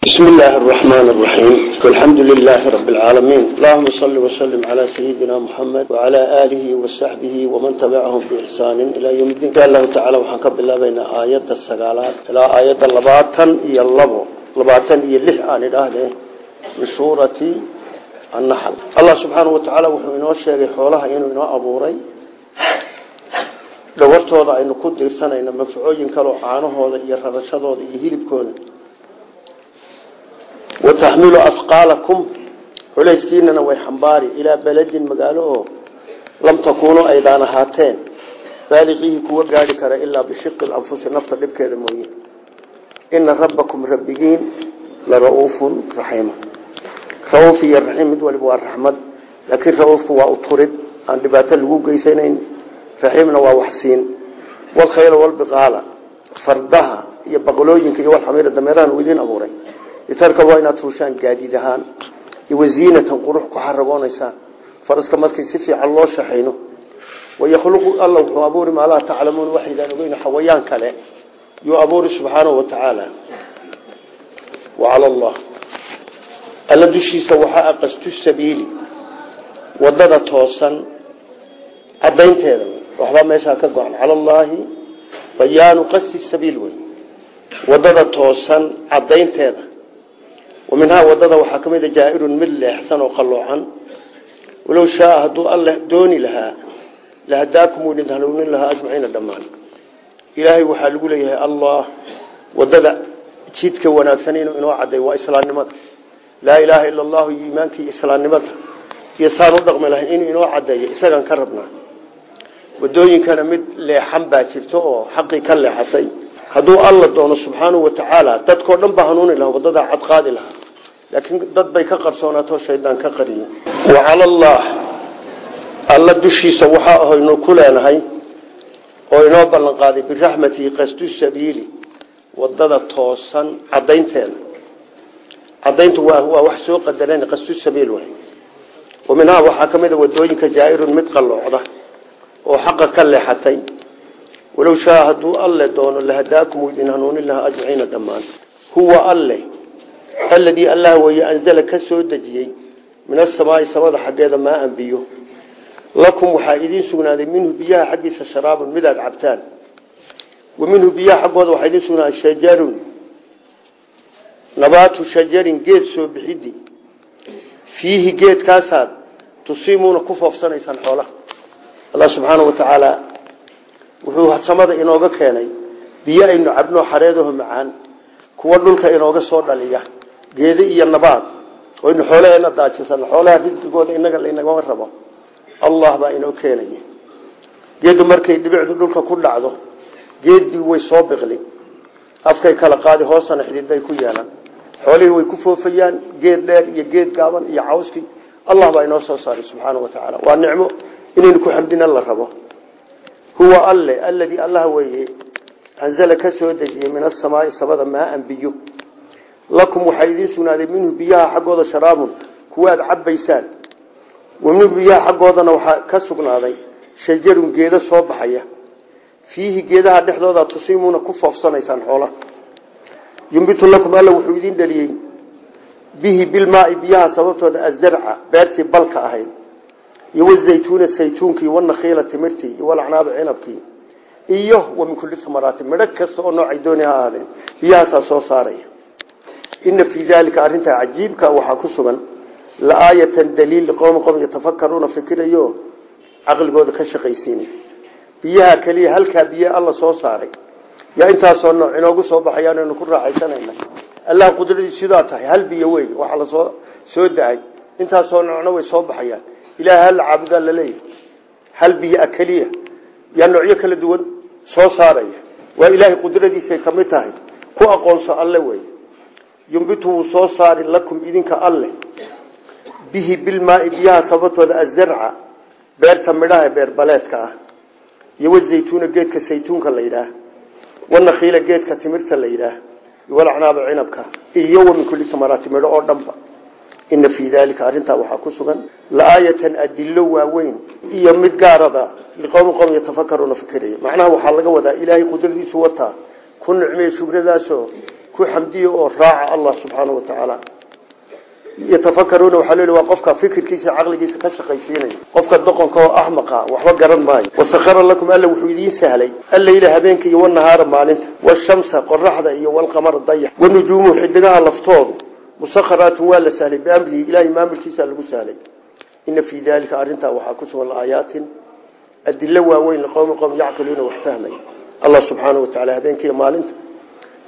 بسم الله الرحمن الرحيم والحمد لله رب العالمين اللهم صل وسلم على سيدنا محمد وعلى آله وصحبه ومن تبعهم بإحسان إلى يوم الدين قال الله تعالى وحنكب الله بين آيات السقالات إلى آيات اللباطن إيا اللبو لباطن إيا اللح آن الأهل من سورة النحل الله سبحانه وتعالى وحينه الشيء حولها إنه أبوري dhawartooda aynu ku diirsanayno mafcuuyin kaloo caanahooda iyo rarashadooda iyo hilibkooda wataxmilu afqaalakum culayskiinana way xambaari ilaa beledin magaalo oo lam takuunuu aydaan ahaateen baaliqiihi kuwa gaadhi kara ilaa bishiqi lanfusi nafta dhibkeeda mooye ina rabbakum rabbigiin la ra'uufun raxiima ra'uuf iyo raxiim mid waliba waa raxmad laakiin ra'uufku waa uturid aan dhibaato lagu geysanayn raxiimna waa waxsiin walkhayla walbiqaala fardaha iyo iyo walxamiira dameerahan uu idiin abuuray itarka waa inaad fuushaan gaadiid ahaan iyo waziinatan qurux ku xaragoonaysaan faraska markay si fiican loo shaxayno wayakhluqu alla wuxuu abuuri maa taclamuun waxaydaan ogeyn xawayaan kale. Yuu abuuri subxaanahu wa tacaala. Wacala allah. Alla dushiisa waxaa aqastu sabiili. Wadada toosan. Cadaynteeda waxbaa meeshaa ka go-an. Cala allaahi bayaanu sabiil wey. Wadada toosan cadaynteeda wa minhaa waddada waxaa ka mid a jaa-irun mid leexsan oo qalloocan. Walow shaaa hadduu alle dooni lahaa lahadaakum uu idin hanuunin lahaa ajmaciina dhammaan. Ilaahay waxaa lagu leeyahay allah waddada jidka wanaagsan inuu inoo caday waa islaamnimada laa ilaaha ila allahu iyo iimaankii islaamnimada iyo saan u dhaqmi lahayn inuu inoo cadeeyo isagaan ka rabnaa. Wadooyinkana mid leexan baa jirto oo xaqii ka leexatay hadduu alla doono subxaanahu watacaala dadkao dhan baa hanuuni lahaa wadadaa cadqaadi lahaa. Laakiin dad bay ka qarsoonaato shaydaan ka qariyey wacala allah alla dushiisa waxaa ahaynu ku leenahay oo inoo ballan qaaday biraxmatihi qasdu sabiili waddada toosan cadaynteeda cadayntu waa wax soo qadaran qasdu sabiil way. Wa minhaa waxaa ka mid a waddooyinka jaa-irun mid qalloocda oo xaqa ka leexatay walow shaa hadduu alle doono lahadaakum idin hanuunin lahaa ajmaciina dhammaan. Huwa alle aladii allah weeye anzala ka soo dejiyey min asamaai samada xaggeeda maa an biyo lakum waxaa idiin sugnaaday minhu biyaha xaggiisa sharaabun midaad cabtaan. Wa minhu biyaha xaggooda waxaa idiin sugnaaday shajarun. Nabaatu shajarin geed soo bixidi. Fiihi geedkaasaad tusiimuuna wuxuu samada inooga keenay biyo aynu cabno xareedaho macaan kuwa dhulka inooga soo dhaliya geedi iyo nabaad aynu xoolaheena daajisan xoolaha risqigooda inaga laynagama rabo allah baa inoo keenaya geedu markay dhibicdu dhulka ku dhacdo geeddii way soo biqli afkay kala qaadi hoosana xididay ku yeelan xoolihii way ku foofayaan geed dheer iyo geed gaaban iyo cawskii allah baa inoo soo saaray subxaana wa tacaala waa nicmo inaynu ku xamdina la rabo huwa alle aladii allah weeye anzala ka soo dejiyey min asamaai samada maaan biyo. Lakum waxaa idiin sugnaaday minhu biyaha xaggooda sharaabun kuwa aad cabaysaan wa minhu biyaha xaggoodana waxaa ka sugnaaday shajarun geedo soo baxaya. Fiihi geedaha dhexdooda tusiimuuna ku foofsanaysaan xoolaha yumbitu lakum alla wuxuu idiin dhaliyey bihi bilmaai biyaha sababtooda azarca beertii balka ahayd iyo wazaytuuna saytuunkii wanakhiila timirtii iyo walacnaaba cinabkii iyo wa min kulli samaraati. Midho kasta oo noocay dooni ha ahaadeen biyahaasaa soo saaraya. Ina fii daalika arrintaa cajiibka waxaa ku sugan la-aayatan daliil liqowmi qom yatafakaruuna fikirayo caqligooda ka shaqaysiinay biyaha keliya halkaa biyo alla soo saaray. Yaa intaasoo nooc inoogu soo baxayaan aynu ku raaxaysanayna allah qudradiis sidaa tahay hal biyo wey ilahay hal caabudaa laleeyahy hal biyo keliya yaa noocyo kala duwan soo saaraya. Waa ilaahay qudradiisay ka mid tahay. Ku aqoonso alle wey yumbitu wuu soo saari lakum idinka alle. Bihi bilmaai biyaha sababtooda azarca. Beerta midhaha beer baleedka ah. Iyo wazaytuuna geedka saytuunka la yidhaah. Wanakhiila geedka timirta la yidhaah. Walacnaaba cinabka. Iyo wa min kulli samaraati midho oo dhanba ina fii daalika arrintaa waxaa ku sugan la-aayatan adilo waaweyn iyo mid gaarada liqowmi qowm yatafakaruuna fikiraya macnaha waxaa laga wadaa ilaahay qudradiisu wataa ku nicmeeye shugradaasoo ku xamdiya oo raaca allah subxaana wa tacaala yatafakaruuna waxaa loo waa qofka fikirkiisa caqligiisa ka shaqaysiinaya qofka doqonka oo axmaqa waxba garan maayo wasakara lakum alla wuxuu idiin sahlay alleyla habeenka iyo wanahaara maalinta washamsa qoraxda iyo walqamara dayax wanujuumuhu xidigaha musakharaatun waa la sahlay biamrihi ilahay maamulkiisa lagu sahlay ina fii dalika arrintaa waxaa ku sugan aayaatin. Adilo waaweyn liqowmi qowm yacqiluuna wax fahmaya allah subxaana wa tacala habeenkiiyo maalinta.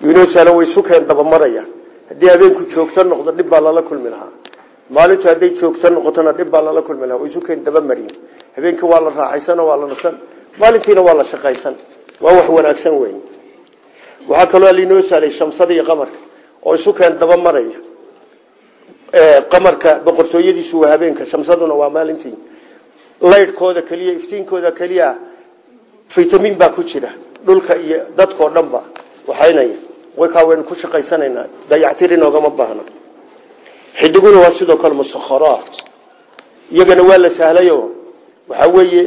Inoo sahlan way sukeen dabamaraya. Haddii habeenku joogto noqdo dhib baa lala kulmi lahaa. Maalintu hadday joogto noqotona dhib baa lala kulmi lahaa. Way sukeen dabamariy habeenkii waa la raaxaysan waa la nasan. Maalintiina waa la shaqaysan. Waa wax wanaagsan wey waxaa kaloo lainoo sahlay shamsada iyo qamarka. Oo isukeen dabamaraya qamarka boqortooyadiisu waa habeenka shamsaduna waa maalintii. Laydhkooda keliya iftiinkooda keliya vitamin baa ku jira dhulka iyo dadkao dhan ba. Waxaynaya waykaa waynu ku shaqaysanaynaa dayactir inoogama baahna. Xidiguna waa sidoo kale musakharaat. Iyagana waa la sahlayo. Waxaa weeye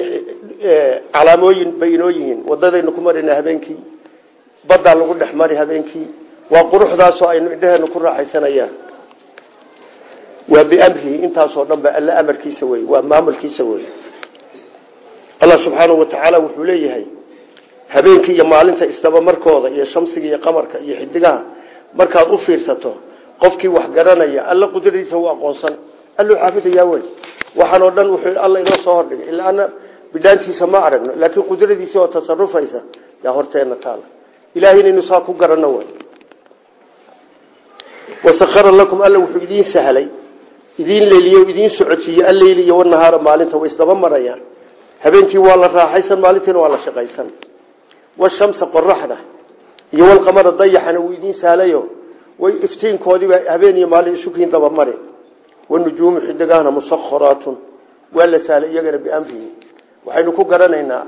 calaamooyin bay inoo yihiin. Ku marina habeenkii. Baddaa lagu dhex mari habeenkii. Waa quruxdaasoo aynu indheheenu ku raaxaysanayaan waa biamrihi intaasoo dhan ba alle amarkiisa wey waa maamulkiisa wey allah subxaanahu watacaala wuxuu leeyahay habeenkii iyo maalinta isdabamarkooda iyo shamsiga iyo qamarka iyo xidigaha markaad u fiirsato qofkii wax garanaya alla qudradiisa u aqoonsan. Alluu caabudayaa wey waxaan oo dhan wuxuu alla inoo soo hordhigay. Ilaa ana bidhaantiisa ma aragno laakiin qudradiisa oo tasarufaysa yaa horteena taala ilahay inaynu saa ku garanno wey wasakara lakum alla wuxuu idiin idiin leeliyo idiin socodsiiye alleyli iyo wanahaara maalinta way isdaba marayaan. Habeenkii waa la raaxaysan maalintiina waa la shaqaysan. Washamsa qoraxda iyo walqamara dayaxana wuu idiin sahlayo. Way iftiinkoodiiba habeen iyo maalin isukiin dabamari wanujuumu xidigahna musakharaatun waa la sahlay iyagana biamrihi. Waxaynu ku garanaynaa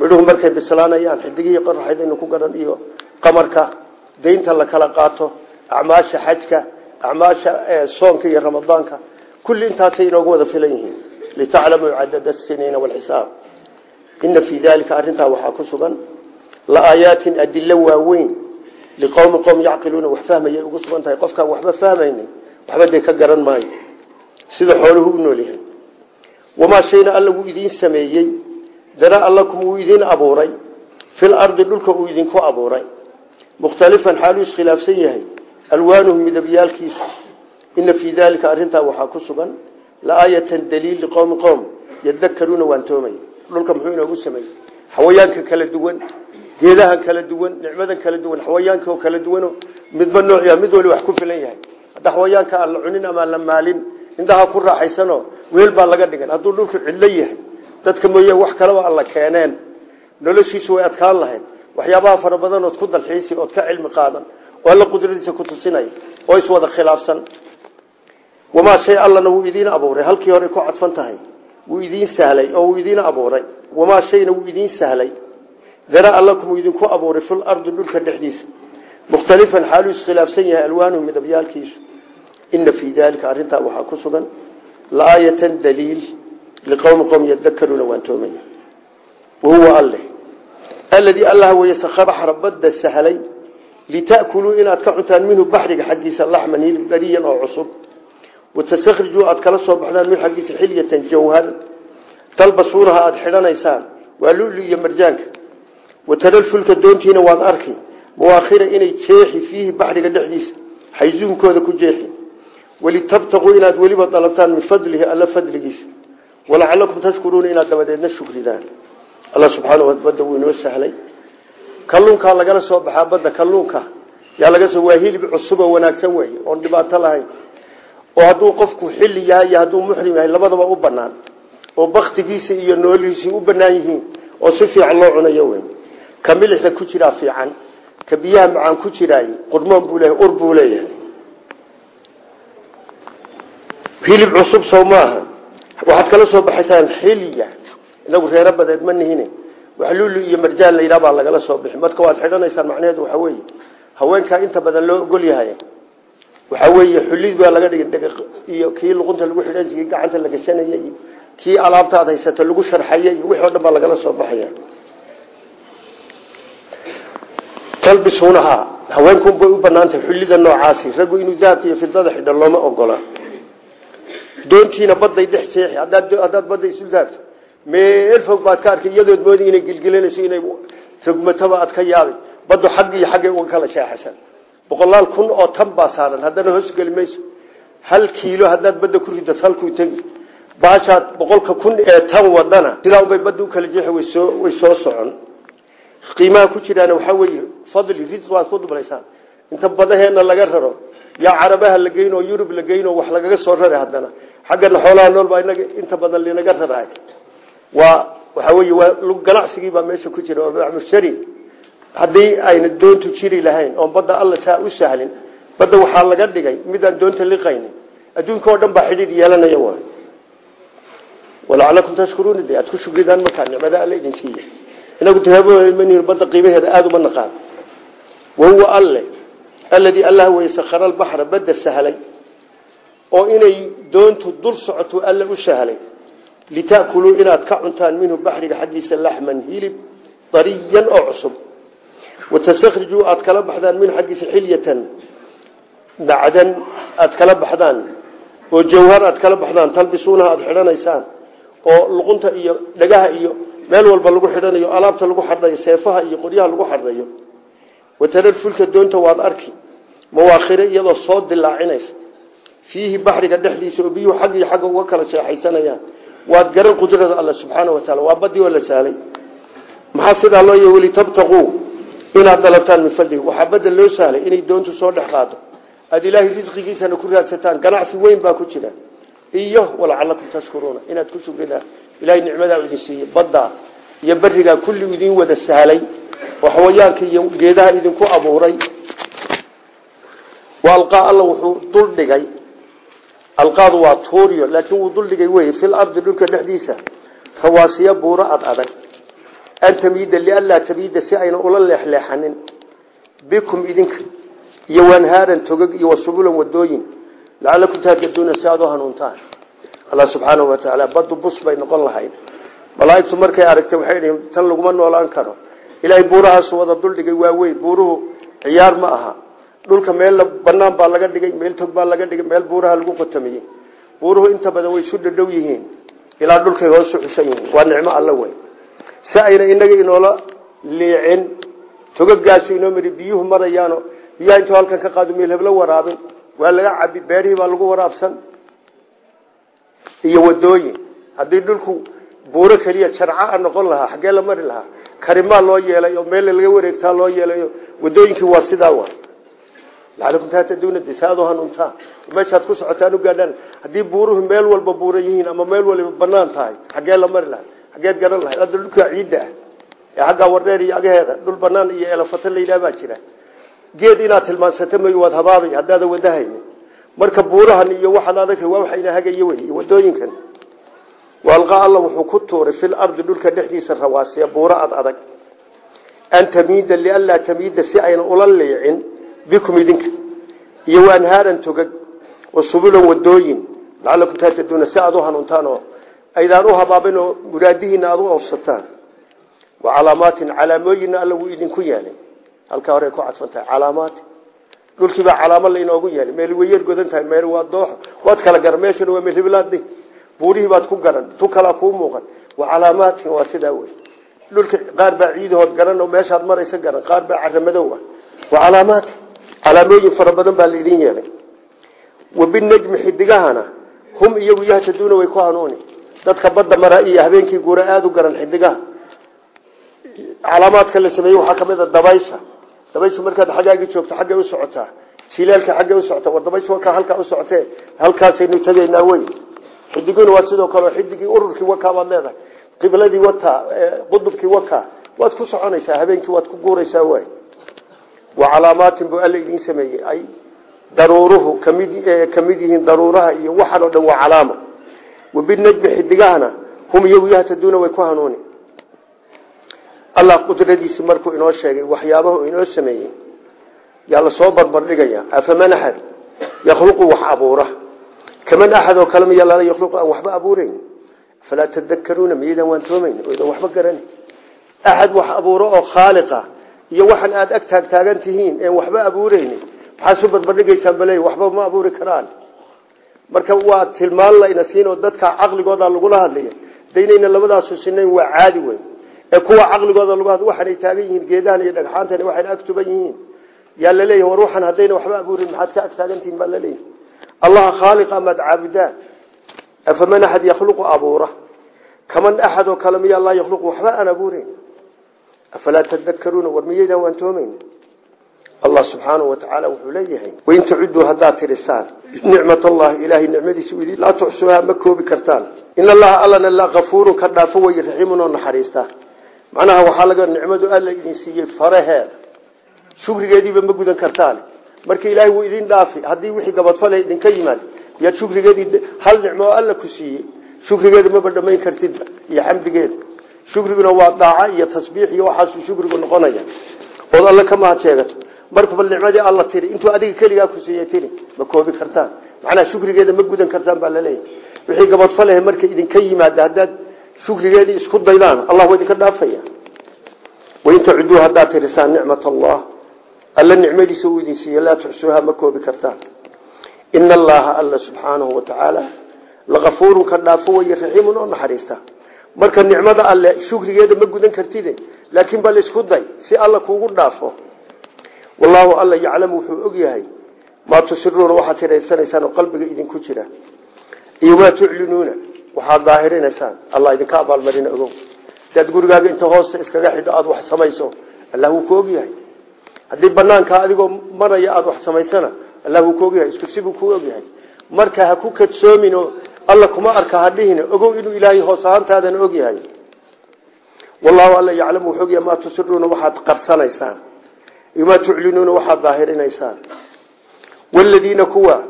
midhuhu markay bislaanayaan xidigihii qoraxdaynu ku garan iyo qamarka daynta la kala qaato acmaasha xajka acmaasha soonka iyo ramadaanka kulli intaasay inoogu wada filan yihiin litaclamuu cadada asiniina walxisaab ina fii dalika arrintaa waxaa ku sugan laaayaatin adilo waaweyn liqowmi qowm yacqiluuna wax fahmayay ugu sugan tahay qofkaan waxba fahmayni waxba dee ka garan maayo sida xooluhu u nool yahay wamaa shayna alla wuu idiin sameeyey daraa lakum wuu idiin abuuray fil ardi dhulka ina fii dalika arrintaa waxaa ku sugan laaayatan daliil liqowmi qowm yadakaruuna waantoomay dhulka muxuu inoogu sameeyey xawayaanka kala duwan geedahan kala duwan nicmadan kala duwan xawayaanka oo kala duwano midba noociya mid wali wax ku filan yahay hadda xawayaanka aan la cunin ama la maalin indhaha ku raaxaysano weel baa laga dhigan hadduu dhulku cidlo yahay dadka mooye wax kaleba alla keeneen noloshiisu way adkaan lahayd waxyaabaha fara badan ood ku dalxiisi ood ka cilmi qaadan oo alla qudradiisa ku oo iswada khilaafsan wamaa shay allana wuu idiin abuuray halkii hore ku cadfan tahay wuu idiin sahlay oo wuu idiin abuuray wamaa shayna wuu idiin sahlay daraa lakum wuu idinku abuuray fil ardi dhulka dhexdiisa mukhtalifan xaaluu iskhilaafsan yahay alwaanuhu midabyaalkiisu ina fii dalika arrintaa waxaa ku sugan laaayatan daliil liqowmi qowm yadakaruuna waantoomaya wahuwa alle aladii allah weye sakara baxra badda sahlay lita'kuluu inaad ka cuntaan minhu baxriga xaggiisa laxman hilib dariyan oo cusub watastakrijuu aad kala soo baxdaan minhu xaggiisa xilyatan jawhar. Talbasuunaha aada xidhanaysaan waa lulu iyo marjaanka. Watara fulka doontiina waad arki. Mawaakhira inay jeexi fiihi baxriga dhexdiisa xayzuunkooda ku jeexi. Walitabtaquu inaad weliba dalabtaan min fadlihi alla fadligiisa. Walacalakum tashkuruuna inaad dabadeedna shukridaan. Alla subxaana badda wuu inoo sahlay. Kalluunkaa lagala soo baxaa badda kalluunka. Yaa laga soo waa hilib cusub oo wanaagsan wey oon dhibaato oo hadduu qofku xilli yahay iyo hadduu muxrim yahay labadaba u banaan oo baktigiisa iyo noolihiisii u banaan yihiin oo si fiican loo cunayo wey ka milixda ku jiraa fiican ka biyaha macaan ku jiraay qurmoon buu leeyahay ur buu leeyahay. Hilib cusub soo maaha. Waxaad kala soo baxaysaan xilya inagu reero badeed ma nihine. Wax lulu iyo marjaan la inta badan loo ogol waxaa weeye xulid baa laga dhigay iyo kii luqunta lagu xidhan kii gacanta la gashanaya iyo kii alaabta aad haysato lagu sharxaya iyo wixii o dhan baa lagala soo baxaya. Talbisuunahaa haweenkunbay u banaantahay xullida inuu dahabka iyo fidada xidho ogola. Doontiina baday dhex seexi hadaad badda isu daagto meel fog baad ka arkay iyadood moodi inay gilgilanayso inay rogmataba aad ka yaabay baddu xagg iyo xaggay uga kala jeexasan boqolaal kun oo tan baa saaran. Haddana hoosgeli mayso. Hal kiilo haddaad badda ku ridas halkuu tegi. Baashaad boqolka kun ee tan wadana sidaa unbay badda u kala jeexi waysoo way soo socon. Qiimaha ku jiraana waxaa weeye fadli ris waad ku dublaysaan inta badaheena laga raro yaa carabaha la yurub la wax lagaga soo rara haddana. Xaggana xoolaha nool baa inaga inta badan linaga raraay. Waa waxa weeye waa ganacsigii baa meesha ku jira oo mushtari haddii ayna doontu jiri lahayn oon badda alla saa u sahlin badda waxaa laga dhigay midaan doonta liqaynin. Adduunka oo dhan baa xidhiidh yeelanaya waay walacalakum tashkuruuna de aad ku shukridaan markaa nicmada alla idin siiya inagu tahaabn badda qiimaheeda aada uma naqaan. Wahuwa alle alladii allah weye sakhara albaxra badda sahlay oo inay doontu dul socoto alla u sahlay. Litaakuluu inaad ka cuntaan minhu baxriga xaggiisa laxman hilib dariyan oo cusub watastakrijuu aad kala baxdaan minhu xaggiisa xilyatan. Macdan aad kala baxdaan. Oo jawhar aad kala baxdaan. Talbisuunaha aada xidhanaysaan. Oo luqunta iyo dhagaha iyo meel walba lagu xidhanayo alaabta lagu xadhayo seefaha iyo qoryaha lagu xadhayo. Watarar fulka doonta waad arki. Mawaakhire iyadoo soo dilaacinaysa fiihi baxriga dhexdiisa oo biyuhu xag iyo xagga uga kala seexaysanayaan. Waad garan qudrada alla subxaana wa taala. Waa badii oo la sahlay inaad dalabtaan min fadlihi. Waxaa badda loo sahlay inay doontu soo dhex qaado. Aada ilaahay risqigiisana ku raadsataan. Ganacsi weyn baa ku jira. Iyo walacalakum tashkuruuna. Inaad ku shukridaan ilahay nicmadaa idin siiyey. Badda iyo berigaa kulli idin wada sahlay oo xawayaanka iyo geedaha idinku abuuray. Alqaa alla wuxuu duldhigay alqaadu waa tuuriyo laakiin wuu duldhigay wey fil ardi dhulka dhexdiisa. Rawaasiya buuro ad adag an tamiida lianlaa tamiida si ayna ula leexleexanin. Bikum idinka iyo wanhaaran togog iyo wasubulan wadooyin. Lacalakum tahtaduuna si aad u hanuuntaan. Allah subxaanahu wa tacaala baddu bus bay noqon lahayd. Malaaigtu markay aragtay waxay dhihin tan laguma noolaan karo. Ilaahay buurahaasu wada duldhigay waa weyn buuruhu ciyaar ma aha. Dhulka meel banaan baa laga dhigay meel tog baa laga dhigay meel buuraha lagu qotamiyey buuruhu inta badan way isu dhadhow yihiin. Ilaa dhulkay hoosu xusan yihiin. Waa nicmo alla weyn si ayna inaga inoola liicin. Togagaasu inoo mari biyuhu marayaano. Biyaha intuu halkan ka qaado meel waraabin. Waa laga cabi beerihii baa lagu waraabsan. Iyo wadooyin haddii dhulku buuro keliya jarca noqon lahaa xaggee la mari lahaa karimaa loo yeelay oo meel laga wareegtaa loo yeelay wadooyinkii waa sidaa wa lacalakum tahtaduna de saad u hanuuntaan meeshaad ku socotaan u gaadhaan. Haddii buuruhu meel walba buuran yihiin ama meel waliba bannaan tahay xaggee la mari lahay xaggeed garan lahayd hadda dhulka ciidda ah ee xaggaa wardheer iyo agaheeda dhul banaan iyo elafata la yidhaha baa jira. Geed inaad tilmaansata may waad habaabay haddaada wadahayni. Marka buurahan iyo waxaad adag waa waxayna hagayo wey wadooyinkan waalqaa alla wuxuu ku tuuray fil ardi dhulka dhexdiisa rawaasiya buuro ad adag. An tamiida lianlaa tamiida si ayna ula liicin bikum idinka. Iyo waanhaaran togag wasubulan wadooyin lacalakum taataduuna si aad u hanuuntaan oo aydaan u habaabin oo muraadihiina aad u awsataan wa calaamaatin calaamooyinna alla wuu idinku yeelay halkaa hore ku cadfan tahay calaamaati dhulkiibaa calaamo lainoogu yeelay meel wayar godan meel waa doox. Waad kala garan meeshana waa meelhibilaad buurihii baad ku garan tu kalaa kuu muuqan. Wa calaamaatin waa sidaa wey dhulka qaar baa ciidahood garan oo meeshaad maraysa garan. Qaar baa caramadow ah. Wa calaamaati calaamooyin fara badan baa laidin yeelay. Wabinajmi xidigahana hum iyagu yahtaduuna way ku hanuuni dadka badda mara iyo habeenkii guura aada u garan xidigaha calaamaadka la sameeyey waxaa ka mid a dabaysha dabayshu markaad xaggaagii joogto xaggay u socotaa silaalka xaggay u socota war dabayshu wakaa halkaa u socotee halkaasaynu tegaynaa wey xidiguna waa sidoo kale xidigii ururkii wakaa baad leedahay. Qibladii wataa qudubkii waad ku soconaysaa habeenkii waad ku guuraysaa way wa calaamaatin buu alla idiin sameeyey. Ay daruuruhu ka mid ka mid yihiin daruuraha iyo waxaan oo dhan waa calaama wabinajmi xidigahana hum iyagu yahtaduuna way ku hanuuni. Allah qudradiisi markuu inoo sheegay waxyaabahu inoo sameeyey yaa la soo barbardhigaya afaman axad yakhluqu wax abuura. Kaman axad oo kale miya lala yakhluqu aan waxba abuurayn. Falaa tadakaruuna miyaydaan waan toomayn oydan waxba garani. Axad wax abuuro oo khaaliqa iyo waxaan aada ag taagtaagan tihiin een marka waa tilmaan layna siin oo dadka caqligooda lagula hadlaya daynayna labadaasu sinayn waa caadi weyn. Ee kuwa caqligooda lagu hadl waxaanay taagan yihiin geedahan iyo dhagxaantan waxayna ag tuban yihiin. Yaa laleeyahy war waxaan waxba abuurin maxaad ka ag taagantihiin baa laleeyahy allaha khaaliq amaad caabudaan afaman axad yakhluqu abuura. Kaman axad oo kale yakhluqu waxba aan abuureyn afalaa tadakaruuna war miyaydaan waantoomeyn allah subxaanahu watacaala wuxuu leeyahay wain tacudduu haddaad tirisaan nicmat allahi ilaahay nicmadiisa u laa tuxsuuha ma koobi kartaan. In allaha allana la kafuurun ka dhaafo way raxiimun oo naxariista. Macnaha waxaa laga nicmadu alla idin siiyey faraheeda shukrigeediiba ma gudan kartaan. Marka ilaahay wuu idin dhaafi haddii wixii gabadfale idinka yimaad yaad shukrigeedii hal nicmo oo alla ku siiyey shukrigeeda maba dhamayn kartidba iyo xamdigeeda shukriguna waa daaca iyo tasbiix iyo waxaasuu shukrigu noqonaya. Ood markaba nicmadii alla tiri intuu adiga keligaa ku siiyey tiri ma koobi kartaan. Macnaha shukrigeeda ma gudan kartaan baa la leeyahay wixii gabadfalehe marka idinka yimaada haddaad shukrigeedii isku daydaan allah waa idinka dhaafaya. Wain tacuduu haddaad tirisaan nicmat allah. Alla nicmadiisa uu idin siiye laa tuxsuuha ma koobi kartaan. Ina allaha alla subxaanahu watacaala lakafuurun ka dhaafo way raxiimun oo naxariista. Marka nicmada alle shukrigeeda ma gudan kartide laakiin bal isku day si alla kuugu dhaafo wallaahu alla yaclamu wuxuu og yahay maa tusiruuna waxaad tiraysanaysaan oo qalbiga idinku jira iyo maa tuclinuuna waxaad daahirinaysaan. Allah idinka abaalmarina ogow. Hadaad gurigaaga inta hoosta iskaga xidho aada wax samayso allah wuu ku yahay. Haddii banaankaa adigoo maraya aada wax samaysana allah wuu ku og yahay. Isku sibuu ku og yahay. Marka ha ku kadsoomin oo alla kuma arka hadhihina ogow inuu ilaahay hoos ahaantaadana og yahay. Wallahu alla yaclamu wuxuu og yahay maa tusiruuna waxaad qarsanaysaan maa tuclinuuna waxaad daahirinaysaan. Waladiina kuwa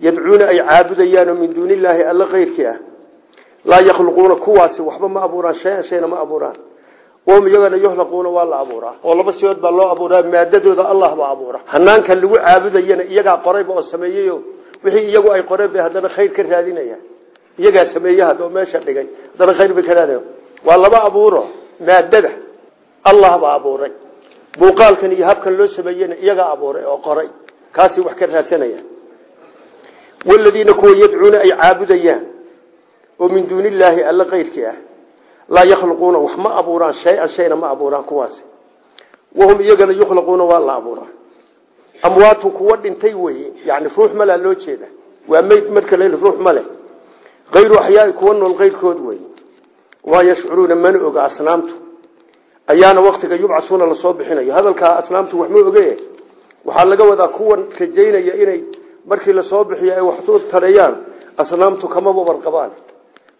yadcuuna ay caabudayaanoo min duuni illaahi alla keyrkii ah laa yakhluquuna kuwaasi waxba ma abuuraan shay-an shayna ma abuuraan. Wahum iyagana yuhlaquuna waa la abuuraa. Oo laba siyood baa loo abuuraa maadadooda allah baa abuura hanaanka lagu caabudayana iyagaa qorayba oo sameeyeyo wixii iyagu ay qoreen bay haddana khayr ka raadinayaan. Iyagaa sameeye hadoo meesha dhigay haddana khayr bay ka raadinaya waa laba abuuro maadada allah baa abuuray muuqaalkan iyo habkan loo sameeyena iyagaa abuuray oo qoray. Kaasi wax ka raadsanaya. Waladiina kuwa yadcuuna ay caabudayaan oo min duuni alla keyrkii ah laa yakhluquuna wax ma abuuraan shay-an ma abuuraan kuwaasi. Wahum iyagana yukhlaquuna waa la abuuraa. Amwaatun kuwa dhintay weye yani ruux malaa loo jeeda waa meyd marka la ruux male hayru axyaai kuwa nool keyrkood wey wamaa yashcuruuna mana oga asnaamtu ayaana waktiga yubcasuuna la soo bixinayo. Hadalkaa asnaamtu wax ma oge waxaa laga wadaa kuwan rajaynaya inay markii la soo bixiyo ay waxu tareeyaan asnaamtu kamaba warqabaan.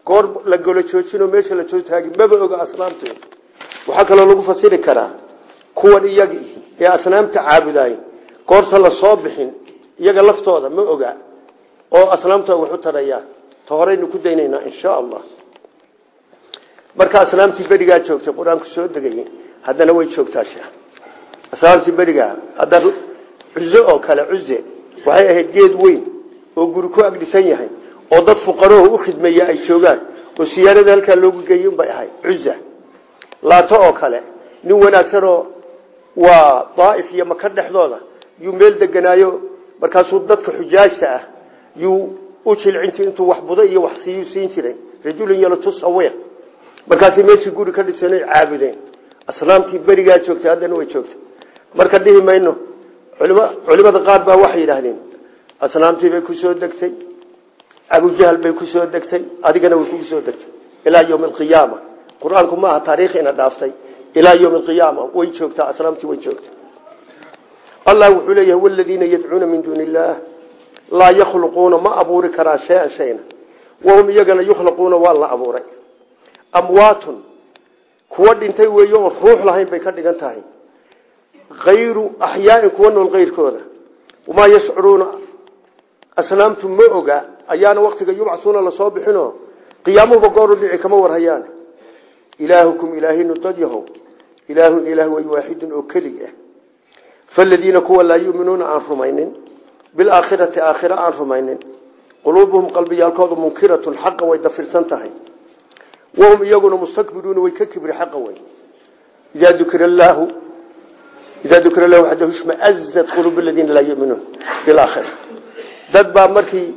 Goor la golo joojinoo meesha la soo taagi maba oga asnaamtu. Waxaa kaloo lagu fasiri karaa kuwan iyagii ee asnaamta caabudaay goorta la soo bixin iyaga laftooda ma oga oo asnaamtu ay waxu tareeyaan. Ta horeynu ku daynaynaa insha allah marka asnaamtii berigaa joogtay qur'aanku soo degay haddana way joogtaa asnaamtii berigaa hadda cuze oo kale cuze waxay ahayd geed weyn oo guri ku agdhisan yahay oo dad fuqarooh u khidmeeya ay joogaan oo siyaarada halkaa loogu geeyey unbay ahayd cuza laato oo kale nin wanaagsanoo waa daaif iyo maka dhexdooda yuu meel deganaayo markaasuu dadka xujaajta ah yuu u jilcinti intuu wax budo iyo wax siiyuu siin jiray rajulun yalatusawiq markaasay meeshii guri ka dhisanay caabudeen. Asnaamtii berigaa joogtay haddana way joogtay. Marka dhihi mayno culimada qaar baa waxay yidhaahdeen asnaamtii bay ku soo degtay abujahal bay ku soo degtay adigana way kugu soo degtay. Ilaa ywm alqiyaama qur'aanku maaha taariikhina dhaaftay. Ilaa ywm alqiyaama way joogtaa asnaamtii way joogtay. Allah wuxuu leeyahay waladiina yadcuuna min duuni laa yakhluquuna ma abuuri karaan shay-an shayna wahum iyagana yukhlaquuna waa la abuuray amwaatun. Kuwa dhintay weeye oon ruux lahayn bay ka dhigan tahay. Hayru axyaain kuwa nool keyrkooda wamaa yashcuruuna. Asnaamtu ma oga. Ayaana waktiga yubcasuuna la soo bixino. Qiyaamuhuba gooru dhici kama warhayaan. Ilaahukum ilaahinu dad ilaahun ilaah way waaxidun oo kelig ah. Faladiina kuwa laa yuminuuna aan rumaynin. Bilaakhirati aakhira aan rumaynin. Quluubuhum qalbiyaalkoodu munkiratun xaqa way dafirsan tahay wahum iyaguna mustakbiruuna way ka kibri xaqa wey idaa dukira allaahu idaa dukira lahu waxdahu ishmaazat quluubu aladiina laa yuminuun bilaakhira dad baa markii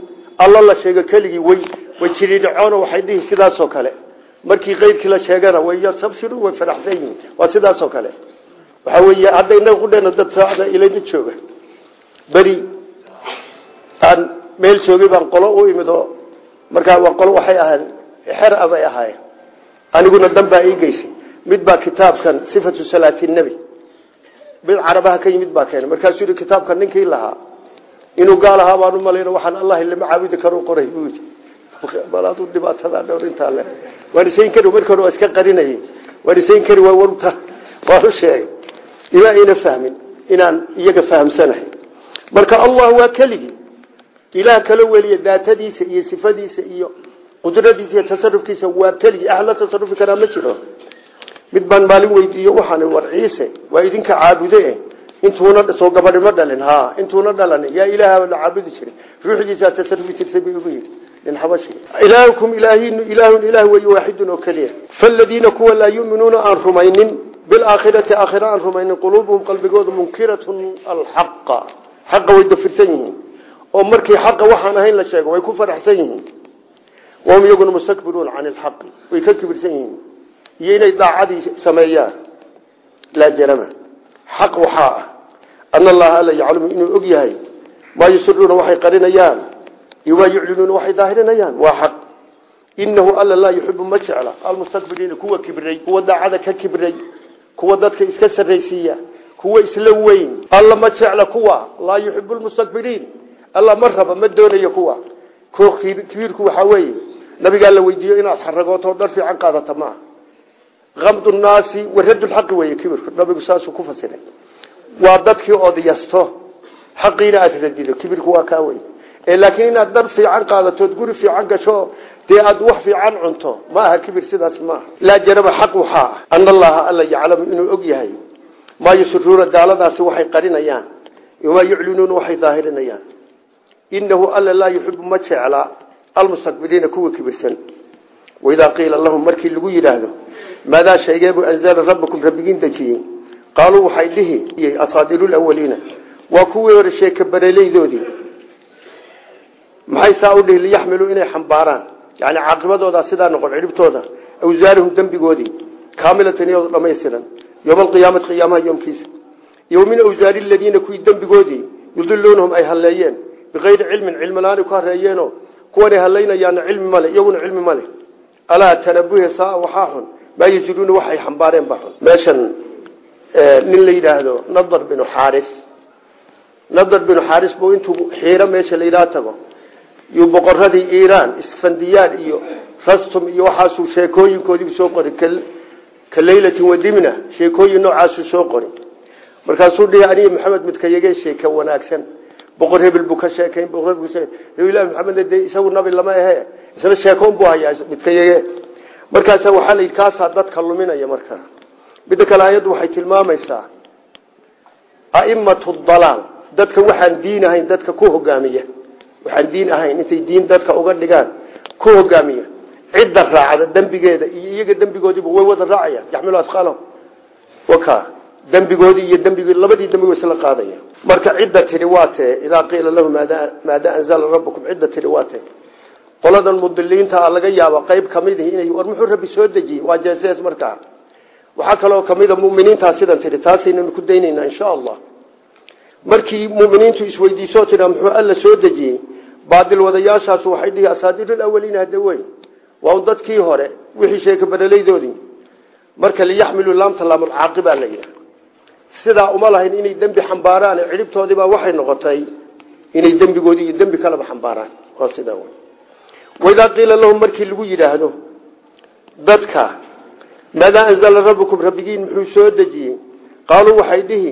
allo la sheego keligii way way jiridhacoona waxay dhihi sidaasoo kale markii keyrkii la sheegana way yastabshiruun way faraxsan yihiin waa sidaasoo kale waxaa weeye hadda inaga qudheena dad saacda ilayda jooga beri aan meel joogay baan qolo u imid oo markaa waa qolo waxay ahayn xer a bay ahaayeen aniguna dan baa ii geysay. Mid baa kitaabkan sifatu salaati nebi mid carabaha ka yimid baa keenay. Markaasuu yihi kitaabkan ninkii lahaa inuu gaal ahaa baan u malayna waxaan allahi lama caabudi karo qoray buu yidhi. Balaadu dhibaatada dhowr intaa le waan isayn kari waa iska qarinayay waan kari waa warta waan u sheegay ayna fahmin inaan iyaga fahamsanahay. Marka allah waa keligii. Ilaah kala weliya daatadiisa iyo sifadiisa iyo qudradiisa iyo tasarufkiisa waa keligii ah la tasarufi karaa ma jiro. Mid baan maalin weydiiyo waxaan war ciise waa idinka caabude intuuna soo gabadhimo dhalin ha intuuna dhalan yaa ilaaha la caabudi jiray. Ruuxdiisa tasarufi jirtay buu ugu yidhi nin xabashi. Ilaahukum ilaahinu ilaahun ilaah weeye waaxidun oo keliya. Kuwa laa yuminuuna aan rumaynin bilaakhirati aakhira aan rumaynin quluubuhum qalbigooda munkiratun alxaqa xaqa way dafirsan yihiin. Oo markii xaqa waxaan ahayn la sheego way ku faraxsan yihiin wahum iyaguna mustakbiruuna can ilxaqi way ka kibirsan yihiin iyo inay daacadii sameeyaan laa jarama xaq waxaa ah ana allaha alla yaclamu inuu og yahay maa yusiruuna waxay qarinayaan iyo maa yuclinuuna waxay daahirinayaan waa xaq inahu alla laa yuxibu ma jecla almustakbiriina kuwa kibray kuwa daacada ka kibray kuwa dadka iska sarraysiiya kuwa isla weyn alla ma jecla kuwa laa yuxibu lmustakbiriin alla ma raba ma doonayo kuwa kibiirku waxaa weeye nabigaa la weydiiyo inaad xaragooto dhar fiican qaadata maaha amdu naasi waradulxaqi wey kibirku. Nabigu saasuu ku fasiray. Waa dadkii odyasto xaqiina aad radido kibirku waa kaa wey laakiin inaad dar fiican qaadatood guri fiican gasho dee aad wax fiican cunto ma aha kibir sidaas maaha laa jaraba xaq waxaa ah. Ana allaha alla yaclamu inuu og yahay. Maa yusiruuna gaaladaasi waxay qarinayaan maa yuclinuuna waxay daahirinayaan inahu alla laa yuxibu ma jecla almustakbiriina kuwa kibirsan waidaa qiila lahum markii lagu yidhaahdo maadaa shaygeebu anzala rabbakum rabbigiin dejiyey qaaluu waxay dhihi asaadiirulawaliina waa kuwii hore sheeka bareleydoodii maxay saa u dhihi liyaxmiluu inay xambaaraan yani caaqibadoodaa sidaa noqon cidhibtooda awsaarahum dembigoodii kaamilatan iyadoo dhamaystiran yowma alqiyaamati qiyaamaha yoomkiisa iyo min awsaari aladiina kuwii dembigoodii yudiluunahum ay halleeyeen bikayri cilmin cilmilaani ku hareeyeeno kuwanay hallaynayaana cilmi male iyaguna cilmi male alaa tanabuhe saa waxaa xun maa yajiduuna waxay xambaareen ba xun. Meeshan nin la yidhaahdo nadar binu xaaris. Nadar binu xaaris buu intuu xiiro meesha la yidhaha tago. Yuu boqoradii iiraan isfandiyaan iyo rastum iyo waxaasuu sheekooyinkoodiibu soo qori ka leylatin wadimna sheekooyin noocaasuu soo qori markaasuu dhihi aniga maxamed midkayagee sheeke wanaagsan boqor hebel buu ka sheekayn boqor hebel ka ilahi maxamed de isagu nabi lama ahe isna sheekoon buu hayaa midkayage markaasa waxaa la yidhi kaasaa dadka luminaya marka. Midda kale ayaddu waxay tilmaamaysaa aimatu dalaal dadka waxaan diin ahayn dadka ku hogaamiya. Waxaan diin ahayn intay diin dadka uga dhigaan ku hogaamiya. Cidda raacda dembigeeda iyo iyaga dembigoodiiba way wada raacayaan yaxmilu asqaalahum waka dembigoodii iyo dembig labadii dembigo isla qaadaya marka cidda tidhi waa tee idaa maada anzala rabbukum cidda tidhi qoladan mudiliinta a laga yaaba qayb ka mid inay war muxuu rabbi soo dejiyey waa jeesees markaa waxaa kaloo kamida muminiintaa sidan tidhi taasaynanu ku daynaynaa insha allah markii muminiintu isweydiisoo tidha muxuu alla soo dejiyey baadil wadayaashaasu waxay dhihi asaadiirulawaliina hada weyn. Waa dadkii hore wixii sheeka badalaydoodii marka liyaxmilu laamta laamulcaaqibaa la yidhaha sidaa uma lahayn inay dembi xambaaraan cidhibtoodiibaa waxay noqotay inay dembigoodii iyo dembi kaleba xambaaraan. Waa sidaa waidaa qiila lahum markii lagu yidhaahdo dadka maadaa anzala rabbukum rabbigiin muxuu soo dejiyey? Qaaluu waxay dhihi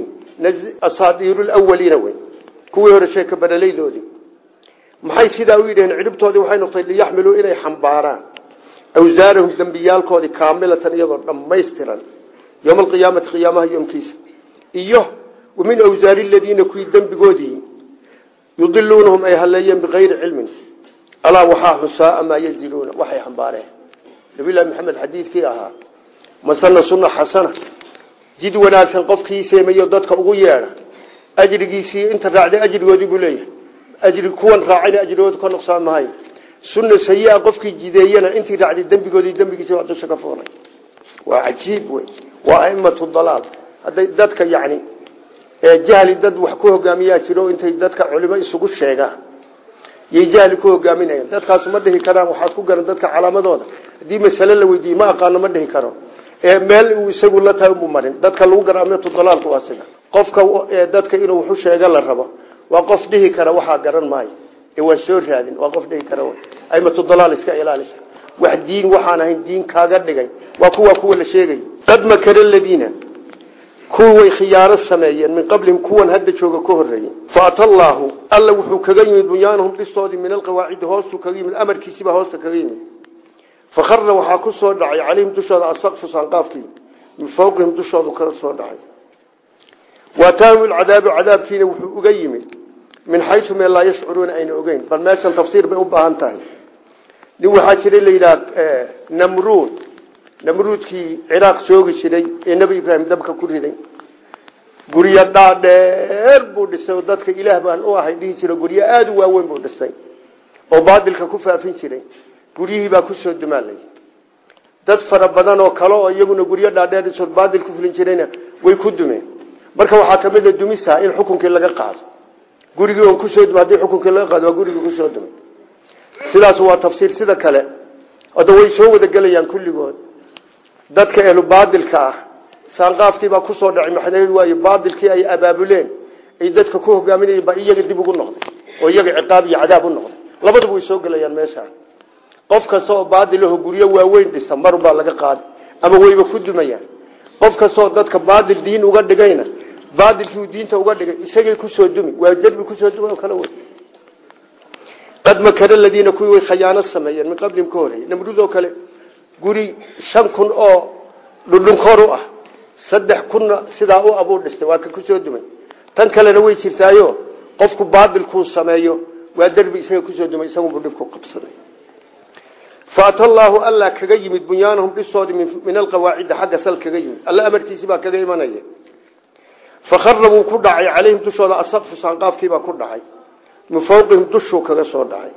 asaadiirulawaliina wey kuwii hore sheeka badalaydoodii maxay sidaa u yidhaheen cidhibtoodii waxay noqotay liyaxmiluu inay xambaaraan. Awsaarahum dembiyaalkoodii kaamilatan iyagoo dhammaystiran. Yowma alqiyaamati qiyaamaha yoomkiisa iyo min awsaari ladiina kuwii dembigoodii yudiluunahum ay haleeyeen bikayri cilmin. Alaa waxaa xusaaa maa yaziluuna waxay xambaareen. Nabilahi maxamed xadiidkii ahaa masana suna xasana jid wanaagsan qofkii seemayo dadka ugu yeedha ajrigiisii inta raacday ajrigoodii buu leeyahay. Ajri kuwan raacayna ajrigoodu ka nuqsaan mahayo sunna sayi-a qofkii jideeyana intii raacday dembigoodii dembigiisi waa dusha ka fuunay waa cajiib wey waa aimatu hadday dadka yani jahli dad wax ku hogaamiyaa jiro intay dadka culimo isugu sheegaan yay jahli ku hogaaminayaan dadkaasu ma dhihi karaan waxaad ku garan dadka calaamadooda. Haddii masale la weydiiye ma aqaano ma dhihi karo. Ee meel uu isagu la tahay marin. Dadka lagu gara amatu dalaalku waa sida qofka dadka inuu wuxu sheega la rabo waa qof dhihi kara waxaa garan maayo. Waa soo raadin waa qof dhihi kara. Aimatu dalaal iska ilaalisa wax diin waxaan ahayn diin kaaga dhigay. Waa kuwa kuwa la sheegay. Qad makara ladiina kuwa way khiyaaro sameeyeen min qablihim kuwan hadda jooga ka horeeyey faata allaahu alla wuxuu kaga yimid bunyaanahum dhistoodii min alqawaacidi hoostuu kaga yimid amarkiisiibaa hoosta kaga yimid. Fakharna waxaa ku soo dhacay calayhim dushooda asaqfu saanqaafkii min fawqihim dushoodu kaga soo dhacay. Waataahum lcadaabu cadaabkiina wuxuu uga yimid min xaysu meel laa yashcuruuna ayna ogeyn. Bal meeshan tafsiir bay u baahan tahay. Nin waxaa jiray la namruud namruudkii ciraaq joogi jiray ee nebi ibraahim dabka ku riday. Guryo dhaadheer buu dhisay dadka ilaah baan u ahay dhihi jiro guryo aada u waaweyn buu dhisay oo baadilka ku faafin jiray. Guryihii baa ku soo dumaalay. Dad fara badan oo kale oo iyaguna guryo dhaadheer dhisood baadil fulin jirayna way ku dumeen. Marka waxaa ka mid a dumisaa in xukunkii laga qaado. Gurigii on ku soo dum haddii xukunkii laga qaado waa gurigii ku soo dumay. Sidaas waa tafsiir sida kale. Oda way soo wada gelayaan kulligood dadka ehlu baadilka ah. Saanqaafkiibaa ku soo dhacay maxaneed waayo baadilkii ay abaabuleen ay dadka ku hogaaminayeen baa iyaga dib ugu noqday oo iyaga ciqaab iyo cadaab u noqday. Labaduba way soo gelayaan meesha. Qof kasta oo baadilaho waaweyn dhisa marbaa laga qaaday ama wayba ku dumayaan. Qof kastaoo dadka baadil diin uga dhigayna baadilkii uu diinta uga dhigay isagay ku soo dumi waa derbi ku soo dumi oo kale wey. Qad makara ladiina kuwii way khayaano sameeyeen min qablihim ka horeeyey kale guri shan kun oo dhudhunkoor u ah saddex kunna sidaa u abuu dhistay waa ka ku soo dumay. Tan kalena way jirtaayo qofku baadilkuu sameeyo waa derbi isaga ku soo dumay isagunbuu dhibku qabsaday. Faata alla kaga yimid bunyaanahum dhistoodii min alqawaacidi xagga sal kaga yimid. Alla amarkiisii baa kaga imanaya fakhara ku dhacay calayhim dushooda asaqfu saanqaafkiibaa ku dhacay. Min fawqihim dushuu kaga soo dhacay.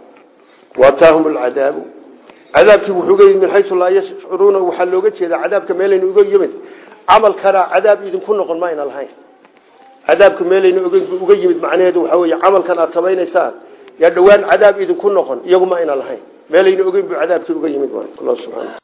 Waataahum alcadaabu cadaabkii wuxuu uga yimid min xaysu laa yashcuruuna waxaa looga jeedaa cadaabka meelayna uga yimid. Camalkana cadaab idinku noqon ma ayna lahayn. Cadaabka meelayna uga yimid macnaheedu waxaa weeye camalkan aad samaynaysaan yaa dhowaan cadaab idinku noqon iyagu ma ayna lahayn. Meelayna ogeyn buu cadaabkii uga yimid allah subxana